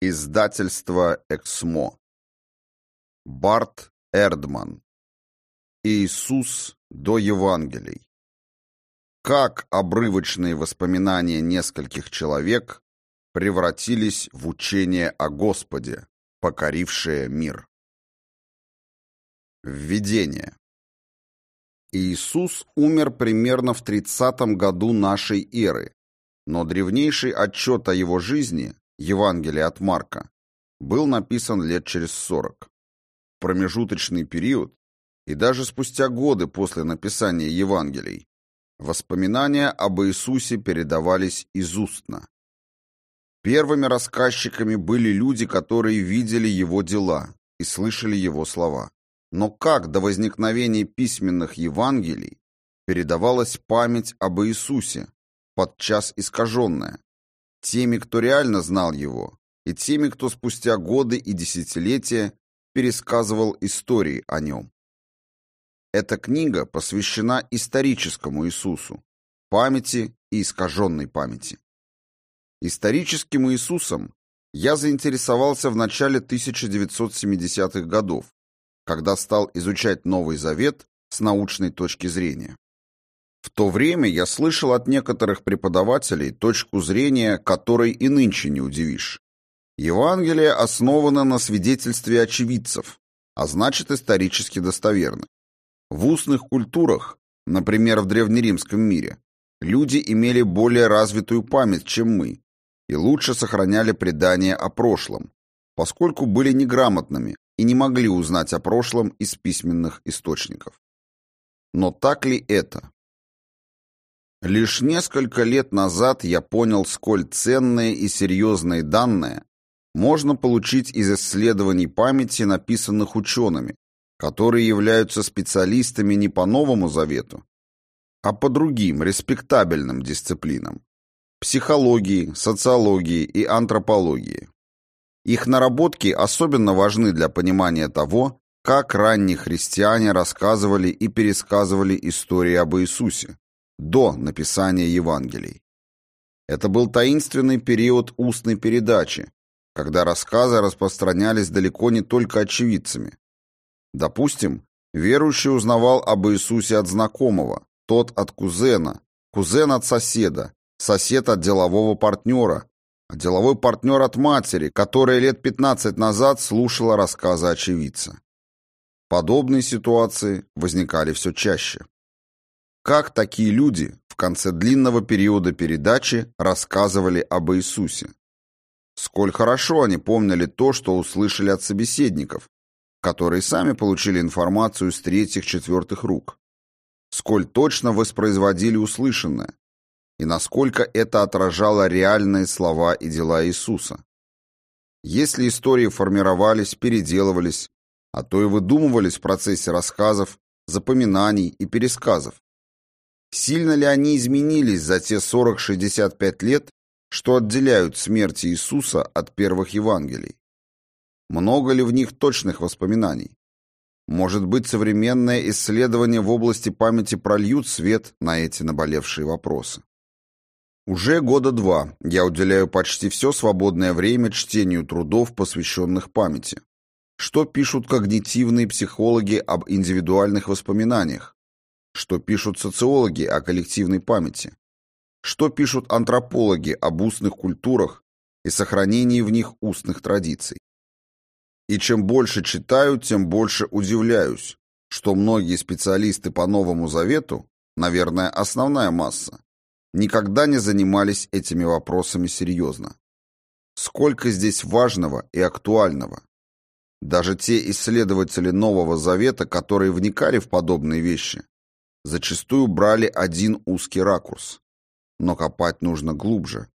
Издательство «Эксмо». Барт Эрдман. Иисус до Евангелий. Как обрывочные воспоминания нескольких человек превратились в учение о Господе, покорившее мир. Введение. Иисус умер примерно в 30 году нашей эры, но древнейший отчет о его жизни Евангелие от Марка, был написан лет через сорок. В промежуточный период, и даже спустя годы после написания Евангелий, воспоминания об Иисусе передавались из устно. Первыми рассказчиками были люди, которые видели его дела и слышали его слова. Но как до возникновения письменных Евангелий передавалась память об Иисусе, подчас искаженная, теми, кто реально знал его, и теми, кто спустя годы и десятилетия пересказывал истории о нем. Эта книга посвящена историческому Иисусу, памяти и искаженной памяти. Историческим Иисусом я заинтересовался в начале 1970-х годов, когда стал изучать Новый Завет с научной точки зрения. В то время я слышал от некоторых преподавателей точку зрения, которой и нынче не удивишь. Евангелие основано на свидетельстве очевидцев, а значит исторически достоверно. В устных культурах, например, в древнеримском мире, люди имели более развитую память, чем мы, и лучше сохраняли предания о прошлом, поскольку были неграмотными и не могли узнать о прошлом из письменных источников. Но так ли это? Лишь несколько лет назад я понял, сколь ценные и серьезные данные можно получить из исследований памяти, написанных учеными, которые являются специалистами не по Новому Завету, а по другим респектабельным дисциплинам – психологии, социологии и антропологии. Их наработки особенно важны для понимания того, как ранние христиане рассказывали и пересказывали истории об Иисусе, до написания Евангелий. Это был таинственный период устной передачи, когда рассказы распространялись далеко не только очевидцами. Допустим, верующий узнавал об Иисусе от знакомого, тот от кузена, кузен от соседа, сосед от делового партнера, а деловой партнер от матери, которая лет 15 назад слушала рассказы очевидца. Подобные ситуации возникали все чаще. Как такие люди в конце длинного периода передачи рассказывали об Иисусе? Сколь хорошо они помнили то, что услышали от собеседников, которые сами получили информацию с третьих-четвертых рук. Сколь точно воспроизводили услышанное, и насколько это отражало реальные слова и дела Иисуса. Если истории формировались, переделывались, а то и выдумывались в процессе рассказов, запоминаний и пересказов, Сильно ли они изменились за те 40-65 лет, что отделяют смерть Иисуса от первых Евангелий? Много ли в них точных воспоминаний? Может быть, современное исследование в области памяти прольют свет на эти наболевшие вопросы? Уже года два я уделяю почти все свободное время чтению трудов, посвященных памяти. Что пишут когнитивные психологи об индивидуальных воспоминаниях? Что пишут социологи о коллективной памяти? Что пишут антропологи об устных культурах и сохранении в них устных традиций? И чем больше читаю, тем больше удивляюсь, что многие специалисты по Новому Завету, наверное, основная масса, никогда не занимались этими вопросами серьезно. Сколько здесь важного и актуального. Даже те исследователи Нового Завета, которые вникали в подобные вещи, зачастую брали один узкий ракурс. Но копать нужно глубже.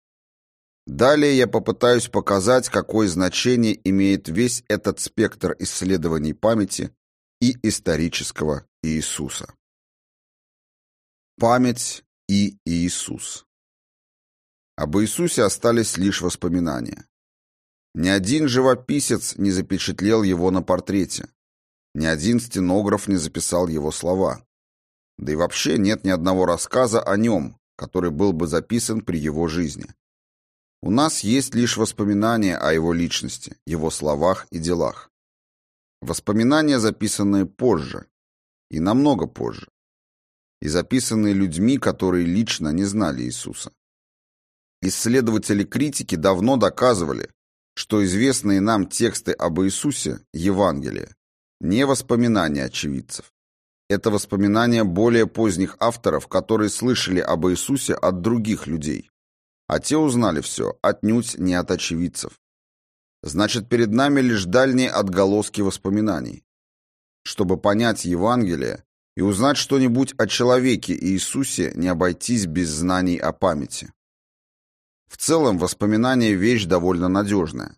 Далее я попытаюсь показать, какое значение имеет весь этот спектр исследований памяти и исторического Иисуса. Память и Иисус. Об Иисусе остались лишь воспоминания. Ни один живописец не запечатлел его на портрете. Ни один стенограф не записал его слова. Да и вообще нет ни одного рассказа о нем, который был бы записан при его жизни. У нас есть лишь воспоминания о его личности, его словах и делах. Воспоминания, записанные позже, и намного позже, и записанные людьми, которые лично не знали Иисуса. Исследователи критики давно доказывали, что известные нам тексты об Иисусе, Евангелие, не воспоминания очевидцев. Это воспоминания более поздних авторов, которые слышали об Иисусе от других людей. А те узнали все, отнюдь не от очевидцев. Значит, перед нами лишь дальние отголоски воспоминаний. Чтобы понять Евангелие и узнать что-нибудь о человеке Иисусе, не обойтись без знаний о памяти. В целом, воспоминания – вещь довольно надежная.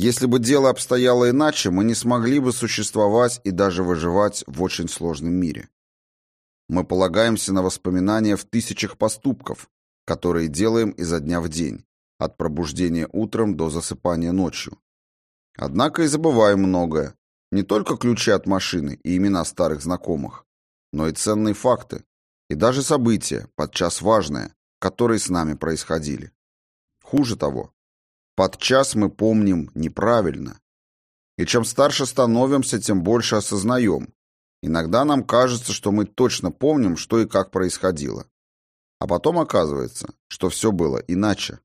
Если бы дело обстояло иначе, мы не смогли бы существовать и даже выживать в очень сложном мире. Мы полагаемся на воспоминания в тысячах поступков, которые делаем изо дня в день, от пробуждения утром до засыпания ночью. Однако и забываем многое, не только ключи от машины и имена старых знакомых, но и ценные факты, и даже события, подчас важные, которые с нами происходили. Хуже того, подчас мы помним неправильно. И чем старше становимся, тем больше осознаем. Иногда нам кажется, что мы точно помним, что и как происходило. А потом оказывается, что все было иначе.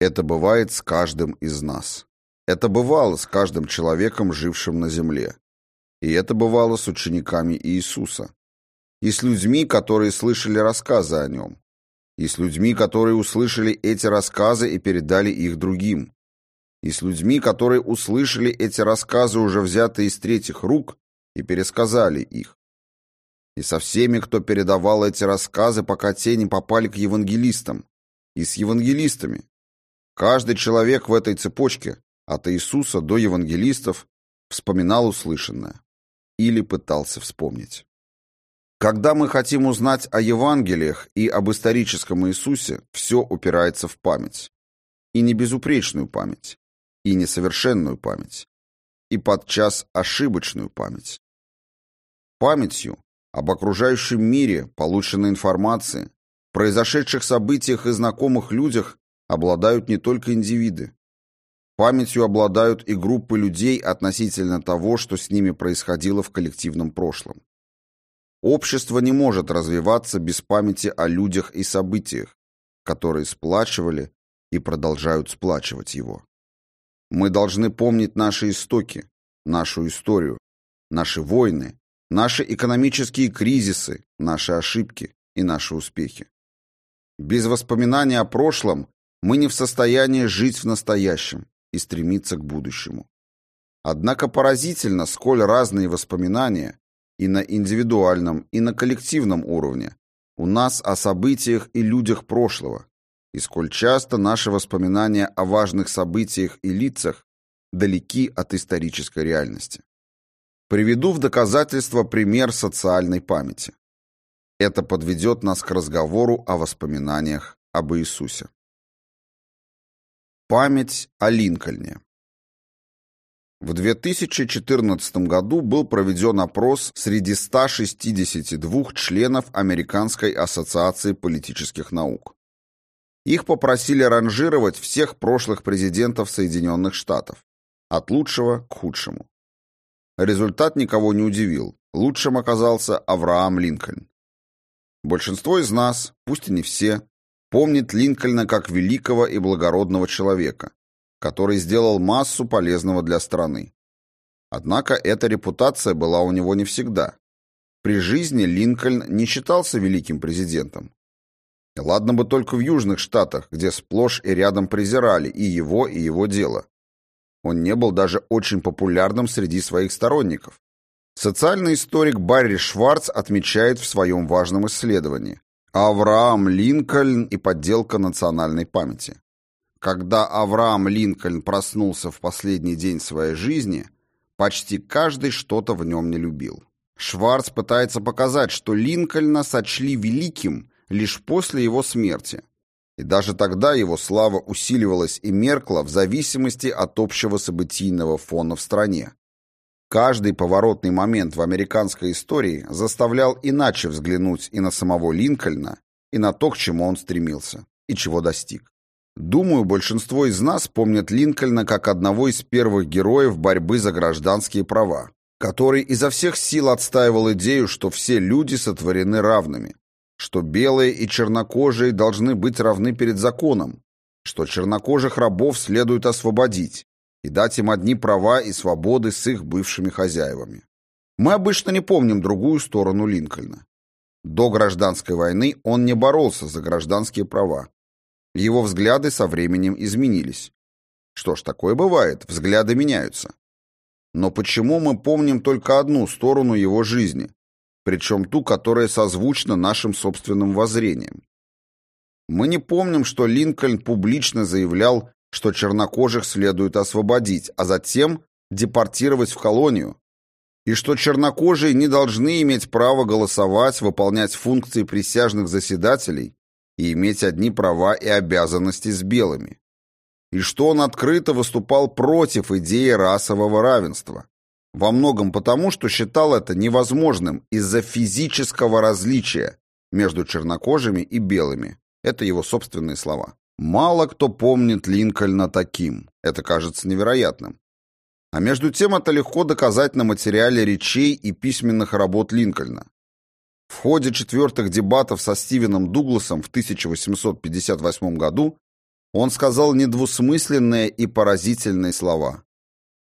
Это бывает с каждым из нас. Это бывало с каждым человеком, жившим на земле. И это бывало с учениками Иисуса. И с людьми, которые слышали рассказы о нем. И с людьми, которые услышали эти рассказы и передали их другим. И с людьми, которые услышали эти рассказы, уже взятые из третьих рук, и пересказали их. И со всеми, кто передавал эти рассказы, пока те не попали к евангелистам. И с евангелистами. Каждый человек в этой цепочке, от Иисуса до евангелистов, вспоминал услышанное или пытался вспомнить. Когда мы хотим узнать о Евангелиях и об историческом Иисусе, все упирается в память. И не безупречную память, и несовершенную память, и подчас ошибочную память. Памятью об окружающем мире, полученной информации, произошедших событиях и знакомых людях обладают не только индивиды. Памятью обладают и группы людей относительно того, что с ними происходило в коллективном прошлом. Общество не может развиваться без памяти о людях и событиях, которые сплачивали и продолжают сплачивать его. Мы должны помнить наши истоки, нашу историю, наши войны, наши экономические кризисы, наши ошибки и наши успехи. Без воспоминаний о прошлом мы не в состоянии жить в настоящем и стремиться к будущему. Однако поразительно, сколь разные воспоминания и на индивидуальном, и на коллективном уровне у нас о событиях и людях прошлого, и сколь часто наши воспоминания о важных событиях и лицах далеки от исторической реальности. Приведу в доказательство пример социальной памяти. Это подведет нас к разговору о воспоминаниях об Иисусе. Память о Линкольне. В 2014 году был проведен опрос среди 162 членов Американской ассоциации политических наук. Их попросили ранжировать всех прошлых президентов Соединенных Штатов, от лучшего к худшему. Результат никого не удивил. Лучшим оказался Авраам Линкольн. Большинство из нас, пусть и не все, помнит Линкольна как великого и благородного человека, который сделал массу полезного для страны. Однако эта репутация была у него не всегда. При жизни Линкольн не считался великим президентом. Ладно бы только в Южных Штатах, где сплошь и рядом презирали и его, и его дело. Он не был даже очень популярным среди своих сторонников. Социальный историк Барри Шварц отмечает в своем важном исследовании, Авраам Линкольн и подделка национальной памяти. Когда Авраам Линкольн проснулся в последний день своей жизни, почти каждый что-то в нем не любил. Шварц пытается показать, что Линкольна сочли великим лишь после его смерти. И даже тогда его слава усиливалась и меркла в зависимости от общего событийного фона в стране. Каждый поворотный момент в американской истории заставлял иначе взглянуть и на самого Линкольна, и на то, к чему он стремился, и чего достиг. Думаю, большинство из нас помнят Линкольна как одного из первых героев борьбы за гражданские права, который изо всех сил отстаивал идею, что все люди сотворены равными, что белые и чернокожие должны быть равны перед законом, что чернокожих рабов следует освободить и дать им одни права и свободы с их бывшими хозяевами. Мы обычно не помним другую сторону Линкольна. До гражданской войны он не боролся за гражданские права. Его взгляды со временем изменились. Что ж, такое бывает, взгляды меняются. Но почему мы помним только одну сторону его жизни, причем ту, которая созвучна нашим собственным воззрениям? Мы не помним, что Линкольн публично заявлял, что чернокожих следует освободить, а затем депортировать в колонию, и что чернокожие не должны иметь право голосовать, выполнять функции присяжных заседателей и иметь одни права и обязанности с белыми. И что он открыто выступал против идеи расового равенства. Во многом потому, что считал это невозможным из-за физического различия между чернокожими и белыми. Это его собственные слова. Мало кто помнит Линкольна таким. Это кажется невероятным. А между тем это легко доказать на материале речей и письменных работ Линкольна. В ходе четвертых дебатов со Стивеном Дугласом в 1858 году он сказал недвусмысленные и поразительные слова.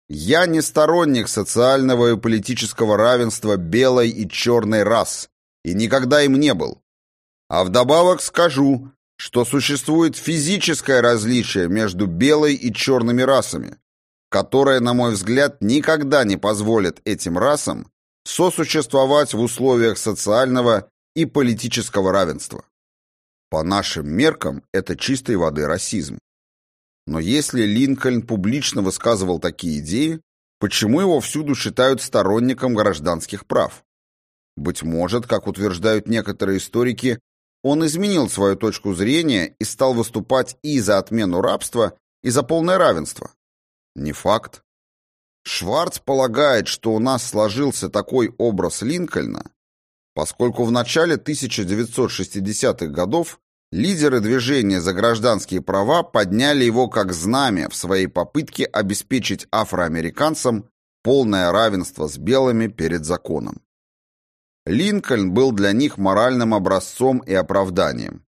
«Я не сторонник социального и политического равенства белой и черной рас, и никогда им не был. А вдобавок скажу, что существует физическое различие между белой и черными расами, которое, на мой взгляд, никогда не позволит этим расам сосуществовать в условиях социального и политического равенства. По нашим меркам это чистой воды расизм. Но если Линкольн публично высказывал такие идеи, почему его всюду считают сторонником гражданских прав? Быть может, как утверждают некоторые историки, он изменил свою точку зрения и стал выступать и за отмену рабства, и за полное равенство. Не факт. Шварц полагает, что у нас сложился такой образ Линкольна, поскольку в начале 1960-х годов лидеры движения за гражданские права подняли его как знамя в своей попытке обеспечить афроамериканцам полное равенство с белыми перед законом. Линкольн был для них моральным образцом и оправданием.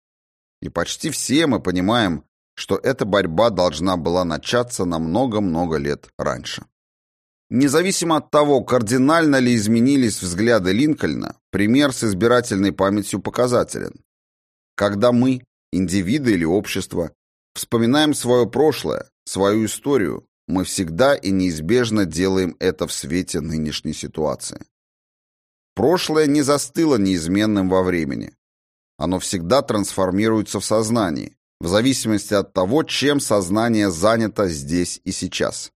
И почти все мы понимаем, что эта борьба должна была начаться на много-много лет раньше. Независимо от того, кардинально ли изменились взгляды Линкольна, пример с избирательной памятью показателен. Когда мы, индивиды или общество, вспоминаем свое прошлое, свою историю, мы всегда и неизбежно делаем это в свете нынешней ситуации. Прошлое не застыло неизменным во времени. Оно всегда трансформируется в сознании, в зависимости от того, чем сознание занято здесь и сейчас.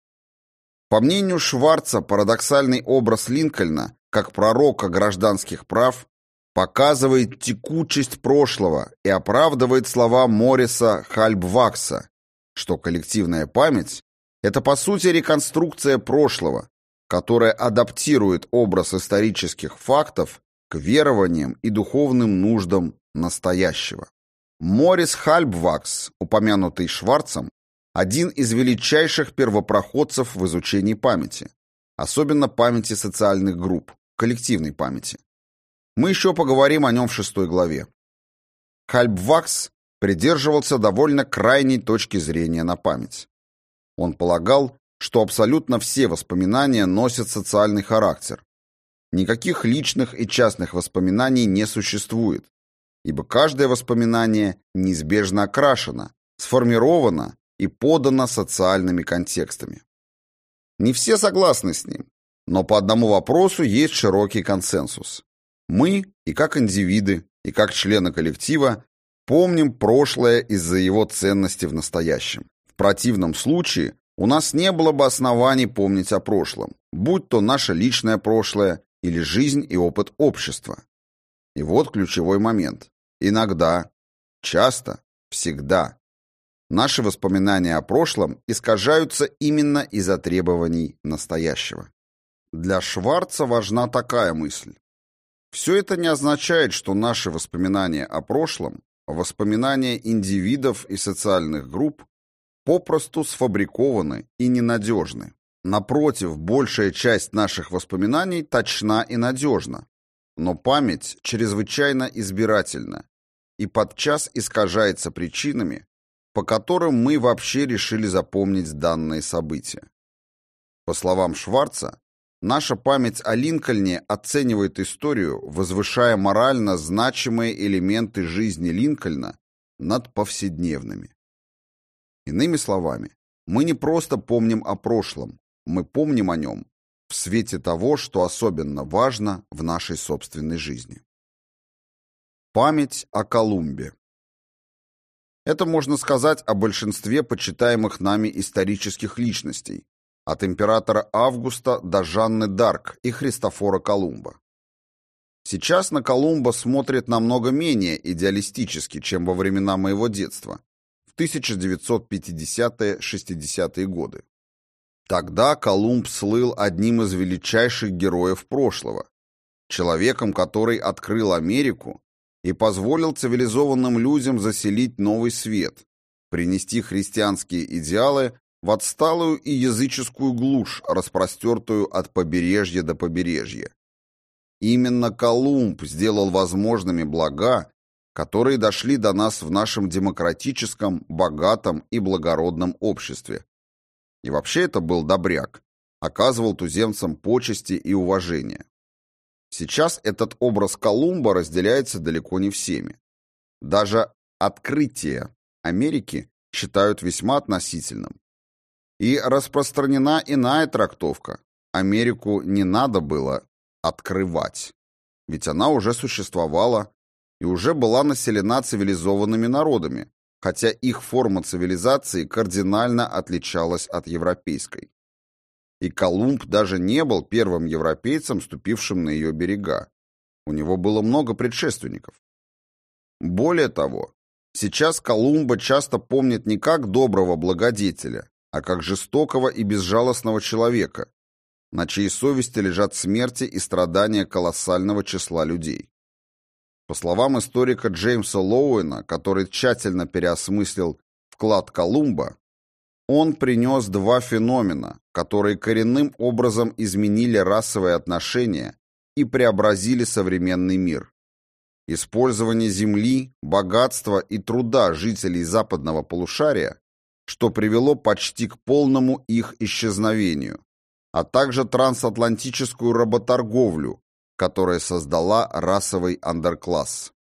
По мнению Шварца, парадоксальный образ Линкольна, как пророка гражданских прав, показывает текучесть прошлого и оправдывает слова Морриса Хальбвакса, что коллективная память – это по сути реконструкция прошлого, которая адаптирует образ исторических фактов к верованиям и духовным нуждам настоящего. Морис Хальбвакс, упомянутый Шварцем, один из величайших первопроходцев в изучении памяти, особенно памяти социальных групп, коллективной памяти. Мы еще поговорим о нем в шестой главе. Хальбвакс придерживался довольно крайней точки зрения на память. Он полагал, что абсолютно все воспоминания носят социальный характер. Никаких личных и частных воспоминаний не существует, ибо каждое воспоминание неизбежно окрашено, сформировано и подано социальными контекстами. Не все согласны с ним, но по одному вопросу есть широкий консенсус. Мы, и как индивиды, и как члены коллектива, помним прошлое из-за его ценности в настоящем. В противном случае у нас не было бы оснований помнить о прошлом, будь то наше личное прошлое или жизнь и опыт общества. И вот ключевой момент. Иногда, часто, всегда Наши воспоминания о прошлом искажаются именно из-за требований настоящего. Для Шварца важна такая мысль. Все это не означает, что наши воспоминания о прошлом воспоминания индивидов и социальных групп попросту сфабрикованы и ненадежны. Напротив, большая часть наших воспоминаний точна и надежна, но память чрезвычайно избирательна и подчас искажается причинами, по которым мы вообще решили запомнить данные события. По словам Шварца, наша память о Линкольне оценивает историю, возвышая морально значимые элементы жизни Линкольна над повседневными. Иными словами, мы не просто помним о прошлом, мы помним о нем в свете того, что особенно важно в нашей собственной жизни. Память о Колумбе Это можно сказать о большинстве почитаемых нами исторических личностей, от императора Августа до Жанны Дарк и Христофора Колумба. Сейчас на Колумба смотрят намного менее идеалистически, чем во времена моего детства, в 1950-60-е годы. Тогда Колумб слыл одним из величайших героев прошлого, человеком, который открыл Америку и позволил цивилизованным людям заселить новый свет, принести христианские идеалы в отсталую и языческую глушь, распростертую от побережья до побережья. Именно Колумб сделал возможными блага, которые дошли до нас в нашем демократическом, богатом и благородном обществе. И вообще это был добряк, оказывал туземцам почести и уважение. Сейчас этот образ Колумба разделяется далеко не всеми. Даже открытие Америки считают весьма относительным. И распространена иная трактовка. Америку не надо было открывать, ведь она уже существовала и уже была населена цивилизованными народами, хотя их форма цивилизации кардинально отличалась от европейской. И Колумб даже не был первым европейцем, ступившим на ее берега. У него было много предшественников. Более того, сейчас Колумба часто помнит не как доброго благодетеля, а как жестокого и безжалостного человека, на чьей совести лежат смерти и страдания колоссального числа людей. По словам историка Джеймса Лоуэна, который тщательно переосмыслил вклад Колумба, он принес два феномена, которые коренным образом изменили расовые отношения и преобразили современный мир. Использование земли, богатства и труда жителей западного полушария что привело почти к полному их исчезновению, а также трансатлантическую работорговлю, которая создала расовый андеркласс.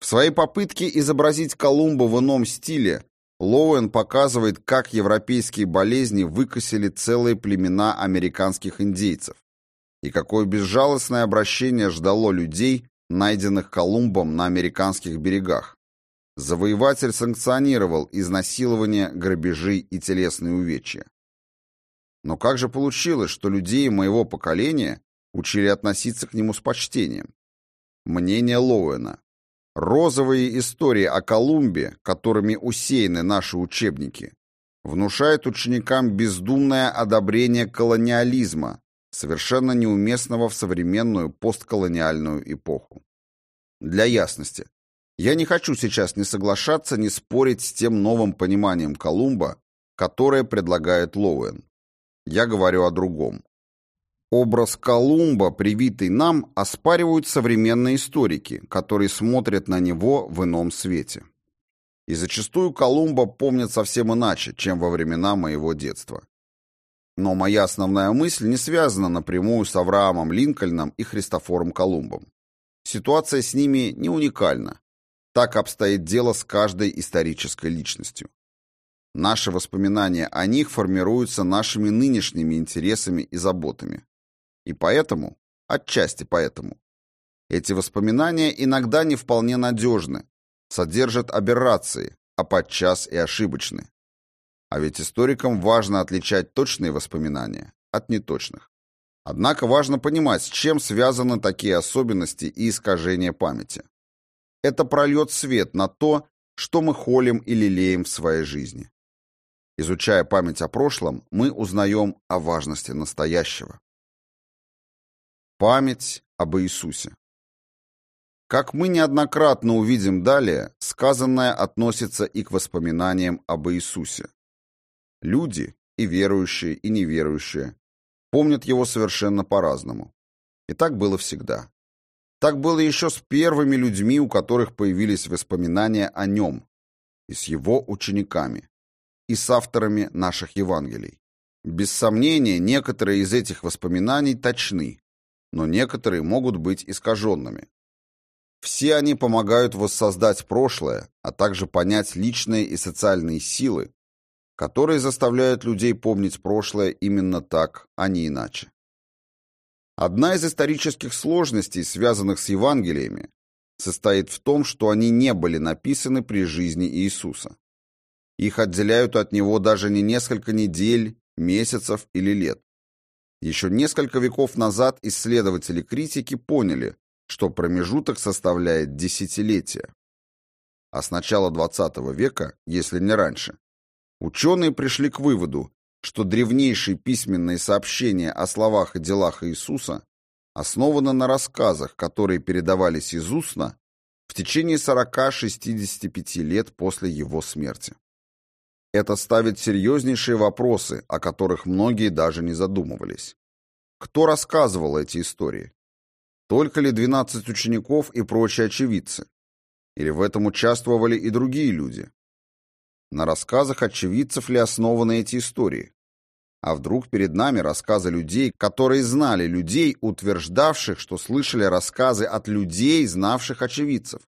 В своей попытке изобразить Колумба в ином стиле Лоуэн показывает, как европейские болезни выкосили целые племена американских индейцев и какое безжалостное обращение ждало людей, найденных Колумбом на американских берегах. Завоеватель санкционировал изнасилование, грабежи и телесные увечья. Но как же получилось, что людей моего поколения учили относиться к нему с почтением? Мнение Лоуэна. Розовые истории о Колумбе, которыми усеяны наши учебники, внушают ученикам бездумное одобрение колониализма, совершенно неуместного в современную постколониальную эпоху. Для ясности, я не хочу сейчас ни соглашаться, ни спорить с тем новым пониманием Колумба, которое предлагает Лоуэн. Я говорю о другом. Образ Колумба, привитый нам, оспаривают современные историки, которые смотрят на него в ином свете. И зачастую Колумба помнят совсем иначе, чем во времена моего детства. Но моя основная мысль не связана напрямую с Авраамом Линкольном и Христофором Колумбом. Ситуация с ними не уникальна. Так обстоит дело с каждой исторической личностью. Наши воспоминания о них формируются нашими нынешними интересами и заботами. И поэтому, отчасти поэтому, эти воспоминания иногда не вполне надежны, содержат аберрации, а подчас и ошибочны. А ведь историкам важно отличать точные воспоминания от неточных. Однако важно понимать, с чем связаны такие особенности и искажения памяти это прольет свет на то, что мы холим и лелеем в своей жизни. Изучая память о прошлом, мы узнаем о важности настоящего. Память об Иисусе. Как мы неоднократно увидим далее, сказанное относится и к воспоминаниям об Иисусе. Люди, и верующие, и неверующие, помнят его совершенно по-разному. И так было всегда. Так было еще с первыми людьми, у которых появились воспоминания о нем, и с его учениками, и с авторами наших Евангелий. Без сомнения, некоторые из этих воспоминаний точны, но некоторые могут быть искаженными. Все они помогают воссоздать прошлое, а также понять личные и социальные силы, которые заставляют людей помнить прошлое именно так, а не иначе. Одна из исторических сложностей, связанных с Евангелиями, состоит в том, что они не были написаны при жизни Иисуса. Их отделяют от него даже не несколько недель, месяцев или лет. Еще несколько веков назад исследователи-критики поняли, что промежуток составляет десятилетия. А с начала XX века, если не раньше, ученые пришли к выводу, что древнейшие письменные сообщения о словах и делах Иисуса основаны на рассказах, которые передавались из устно в течение 40-65 лет после его смерти. Это ставит серьезнейшие вопросы, о которых многие даже не задумывались. Кто рассказывал эти истории? Только ли 12 учеников и прочие очевидцы? Или в этом участвовали и другие люди? На рассказах очевидцев ли основаны эти истории? А вдруг перед нами рассказы людей, которые знали людей, утверждавших, что слышали рассказы от людей, знавших очевидцев?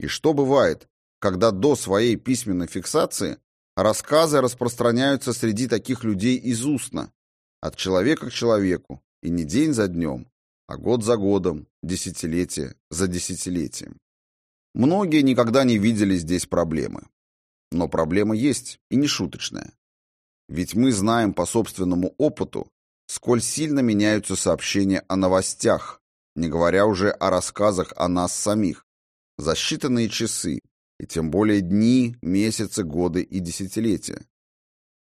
И что бывает, когда до своей письменной фиксации рассказы распространяются среди таких людей из устно, от человека к человеку, и не день за днем, а год за годом, десятилетие за десятилетием. Многие никогда не видели здесь проблемы. Но проблема есть, и не шуточная. Ведь мы знаем по собственному опыту, сколь сильно меняются сообщения о новостях, не говоря уже о рассказах о нас самих, за считанные часы, и тем более дни, месяцы, годы и десятилетия.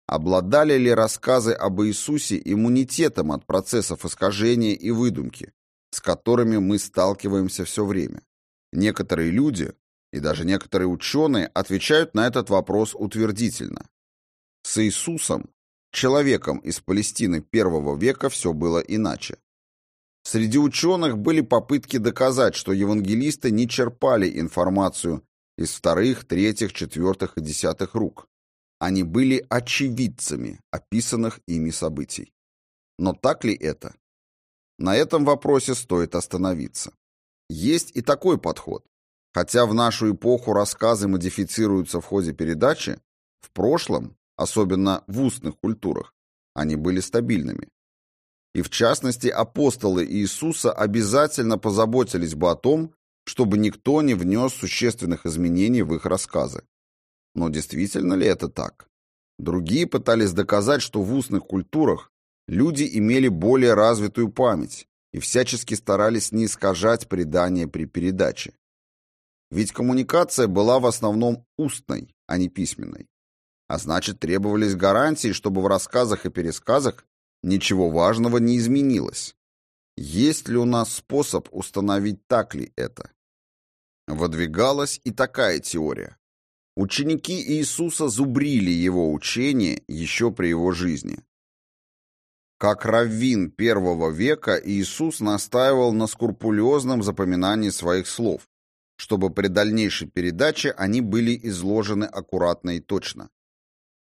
Обладали ли рассказы об Иисусе иммунитетом от процессов искажения и выдумки, с которыми мы сталкиваемся все время? Некоторые люди, и даже некоторые ученые, отвечают на этот вопрос утвердительно. С Иисусом, человеком из Палестины первого века, все было иначе. Среди ученых были попытки доказать, что евангелисты не черпали информацию из вторых, третьих, четвертых и десятых рук, они были очевидцами описанных ими событий. Но так ли это? На этом вопросе стоит остановиться. Есть и такой подход. Хотя в нашу эпоху рассказы модифицируются в ходе передачи, в прошлом, особенно в устных культурах, они были стабильными. И в частности, апостолы Иисуса обязательно позаботились бы о том, чтобы никто не внес существенных изменений в их рассказы. Но действительно ли это так? Другие пытались доказать, что в устных культурах люди имели более развитую память и всячески старались не искажать предания при передаче. Ведь коммуникация была в основном устной, а не письменной. А значит, требовались гарантии, чтобы в рассказах и пересказах ничего важного не изменилось. Есть ли у нас способ установить, так ли это? Выдвигалась и такая теория. Ученики Иисуса зубрили его учение еще при его жизни. Как раввин первого века Иисус настаивал на скрупулезном запоминании своих слов, чтобы при дальнейшей передаче они были изложены аккуратно и точно.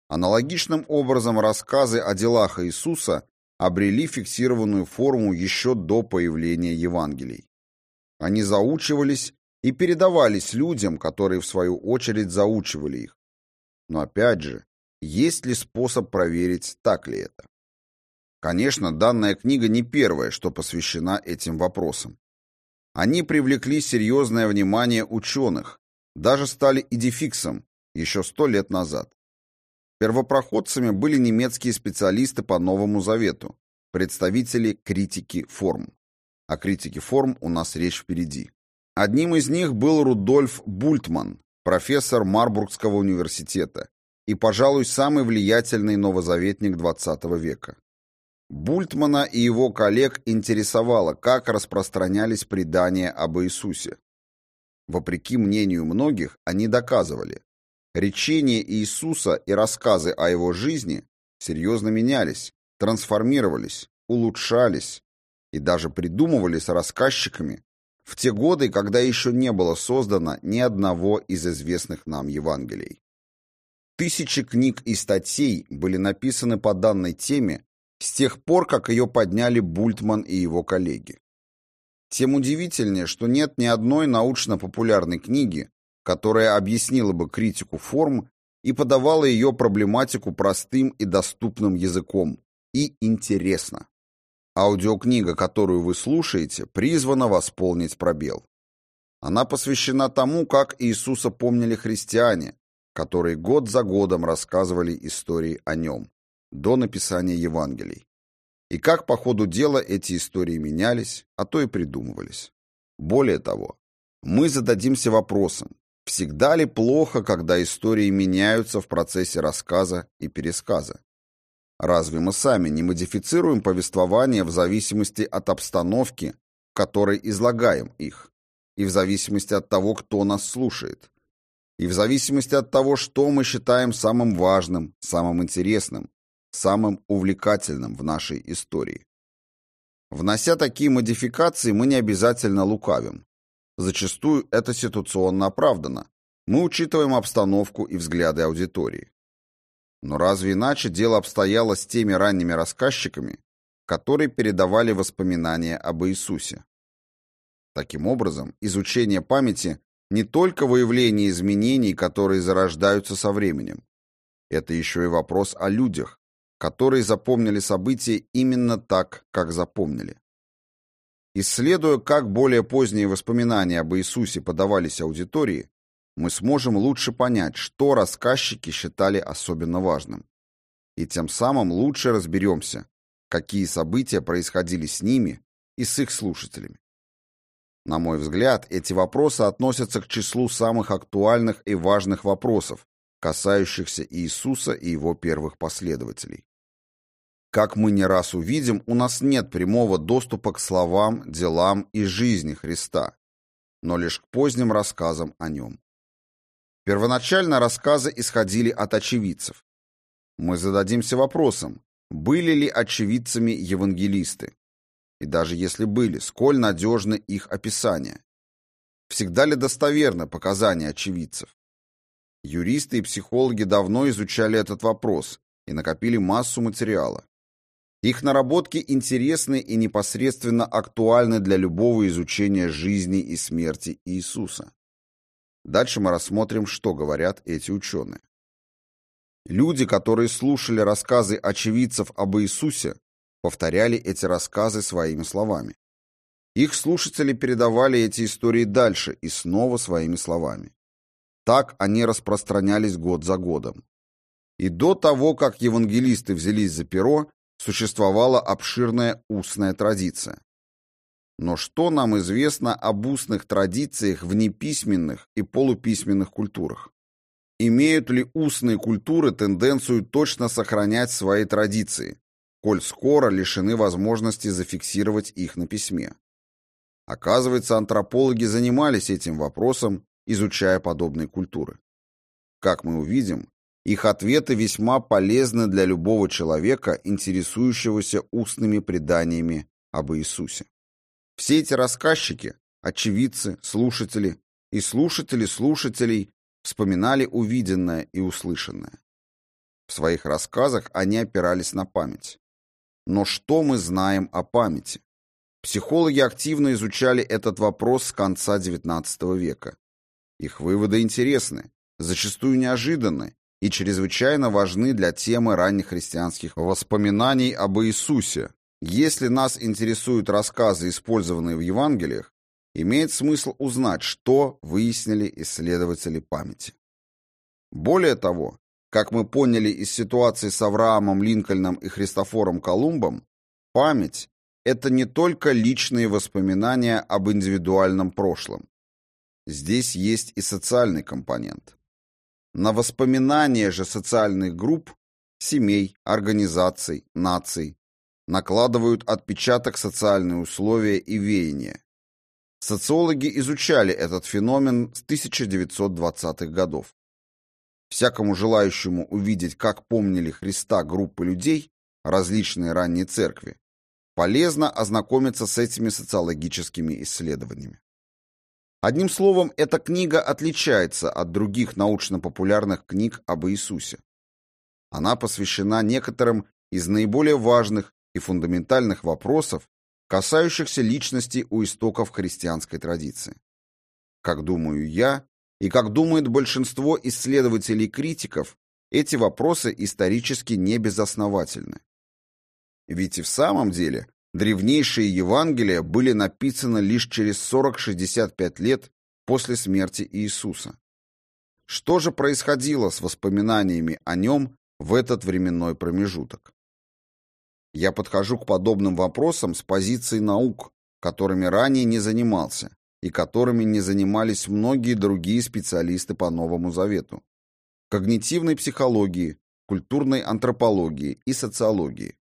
Аналогичным образом рассказы о делах Иисуса обрели фиксированную форму еще до появления Евангелий. Они заучивались и передавались людям, которые в свою очередь заучивали их. Но опять же, есть ли способ проверить, так ли это? Конечно, данная книга не первая, что посвящена этим вопросам. Они привлекли серьезное внимание ученых, даже стали идификсом еще сто лет назад. Первопроходцами были немецкие специалисты по Новому Завету, представители критики форм. О критике форм у нас речь впереди. Одним из них был Рудольф Бультман, профессор Марбургского университета и, пожалуй, самый влиятельный новозаветник XX века. Бультмана и его коллег интересовало, как распространялись предания об Иисусе. Вопреки мнению многих, они доказывали, речения Иисуса и рассказы о его жизни серьезно менялись, трансформировались, улучшались и даже придумывались рассказчиками в те годы, когда еще не было создано ни одного из известных нам Евангелий. Тысячи книг и статей были написаны по данной теме с тех пор, как ее подняли Бультман и его коллеги. Тем удивительнее, что нет ни одной научно-популярной книги, которая объяснила бы критику форм и подавала ее проблематику простым и доступным языком, и интересно. Аудиокнига, которую вы слушаете, призвана восполнить пробел. Она посвящена тому, как Иисуса помнили христиане, которые год за годом рассказывали истории о нем, до написания Евангелий. И как по ходу дела эти истории менялись, а то и придумывались. Более того, мы зададимся вопросом, всегда ли плохо, когда истории меняются в процессе рассказа и пересказа? Разве мы сами не модифицируем повествование в зависимости от обстановки, в которой излагаем их, и в зависимости от того, кто нас слушает, и в зависимости от того, что мы считаем самым важным, самым интересным, самым увлекательным в нашей истории. Внося такие модификации, мы не обязательно лукавим. Зачастую это ситуационно оправдано. Мы учитываем обстановку и взгляды аудитории. Но разве иначе дело обстояло с теми ранними рассказчиками, которые передавали воспоминания об Иисусе? Таким образом, изучение памяти не только выявление изменений, которые зарождаются со временем. Это еще и вопрос о людях, которые запомнили события именно так, как запомнили. Исследуя, как более поздние воспоминания об Иисусе подавались аудитории, мы сможем лучше понять, что рассказчики считали особенно важным. И тем самым лучше разберемся, какие события происходили с ними и с их слушателями. На мой взгляд, эти вопросы относятся к числу самых актуальных и важных вопросов, касающихся Иисуса и его первых последователей. Как мы не раз увидим, у нас нет прямого доступа к словам, делам и жизни Христа, но лишь к поздним рассказам о нем. Первоначально рассказы исходили от очевидцев. Мы зададимся вопросом, были ли очевидцами евангелисты? И даже если были, сколь надежны их описания? Всегда ли достоверны показания очевидцев? Юристы и психологи давно изучали этот вопрос и накопили массу материала. Их наработки интересны и непосредственно актуальны для любого изучения жизни и смерти Иисуса. Дальше мы рассмотрим, что говорят эти ученые. Люди, которые слушали рассказы очевидцев об Иисусе, повторяли эти рассказы своими словами. Их слушатели передавали эти истории дальше и снова своими словами. Так они распространялись год за годом. И до того, как евангелисты взялись за перо, существовала обширная устная традиция. Но что нам известно об устных традициях в неписьменных и полуписьменных культурах? Имеют ли устные культуры тенденцию точно сохранять свои традиции, коль скоро лишены возможности зафиксировать их на письме? Оказывается, антропологи занимались этим вопросом, изучая подобные культуры. Как мы увидим, их ответы весьма полезны для любого человека, интересующегося устными преданиями об Иисусе. Все эти рассказчики, очевидцы, слушатели и слушатели слушателей вспоминали увиденное и услышанное. В своих рассказах они опирались на память. Но что мы знаем о памяти? Психологи активно изучали этот вопрос с конца XIX века. Их выводы интересны, зачастую неожиданны и чрезвычайно важны для темы ранних христианских воспоминаний об Иисусе, если нас интересуют рассказы, использованные в Евангелиях, имеет смысл узнать, что выяснили исследователи памяти. Более того, как мы поняли из ситуации с Авраамом Линкольном и Христофором Колумбом, память – это не только личные воспоминания об индивидуальном прошлом. Здесь есть и социальный компонент. На воспоминания же социальных групп, семей, организаций, наций накладывают отпечаток социальные условия и веяния. Социологи изучали этот феномен с 1920-х годов. Всякому желающему увидеть, как помнили Христа группы людей, различные ранние церкви, полезно ознакомиться с этими социологическими исследованиями. Одним словом, эта книга отличается от других научно-популярных книг об Иисусе. Она посвящена некоторым из наиболее важных и фундаментальных вопросов, касающихся личности у истоков христианской традиции. Как думаю я, и как думает большинство исследователей и критиков, эти вопросы исторически не безосновательны. Ведь и в самом деле древнейшие Евангелия были написаны лишь через 40-65 лет после смерти Иисуса. Что же происходило с воспоминаниями о нем в этот временной промежуток? Я подхожу к подобным вопросам с позиции наук, которыми ранее не занимался, и которыми не занимались многие другие специалисты по Новому Завету. Когнитивной психологии, культурной антропологии и социологии.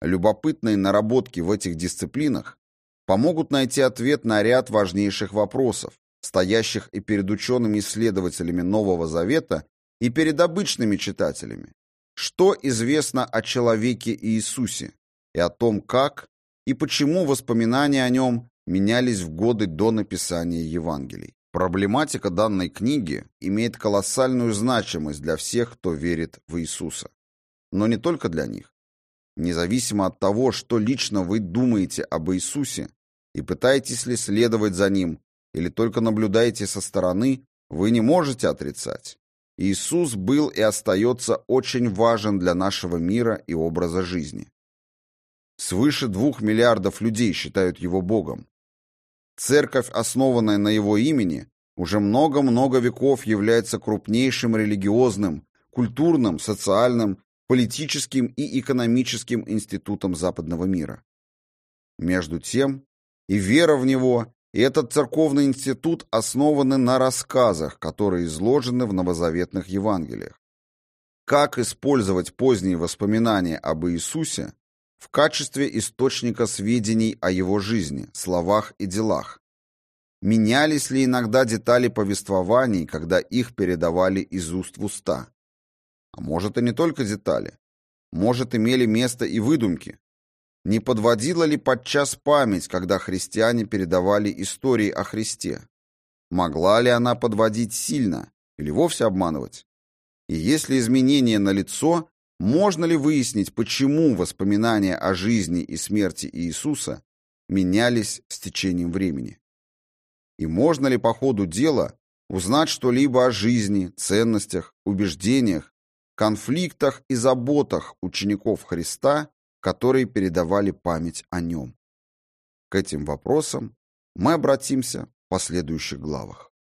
Любопытные наработки в этих дисциплинах помогут найти ответ на ряд важнейших вопросов, стоящих и перед учеными-исследователями Нового Завета, и перед обычными читателями. Что известно о человеке Иисусе и о том, как и почему воспоминания о нем менялись в годы до написания Евангелий. Проблематика данной книги имеет колоссальную значимость для всех, кто верит в Иисуса. Но не только для них. Независимо от того, что лично вы думаете об Иисусе и пытаетесь ли следовать за Ним, или только наблюдаете со стороны, вы не можете отрицать. Иисус был и остается очень важен для нашего мира и образа жизни. Свыше двух миллиардов людей считают его Богом. Церковь, основанная на его имени, уже много-много веков является крупнейшим религиозным, культурным, социальным политическим и экономическим институтом западного мира. Между тем, и вера в него, и этот церковный институт основаны на рассказах, которые изложены в новозаветных Евангелиях. Как использовать поздние воспоминания об Иисусе в качестве источника сведений о его жизни, словах и делах? Менялись ли иногда детали повествований, когда их передавали из уст в уста? А может, и не только детали. Может, имели место и выдумки. Не подводила ли подчас память, когда христиане передавали истории о Христе? Могла ли она подводить сильно или вовсе обманывать? И если изменения налицо, можно ли выяснить, почему воспоминания о жизни и смерти Иисуса менялись с течением времени? И можно ли по ходу дела узнать что-либо о жизни, ценностях, убеждениях конфликтах и заботах учеников Христа, которые передавали память о нем. К этим вопросам мы обратимся в последующих главах.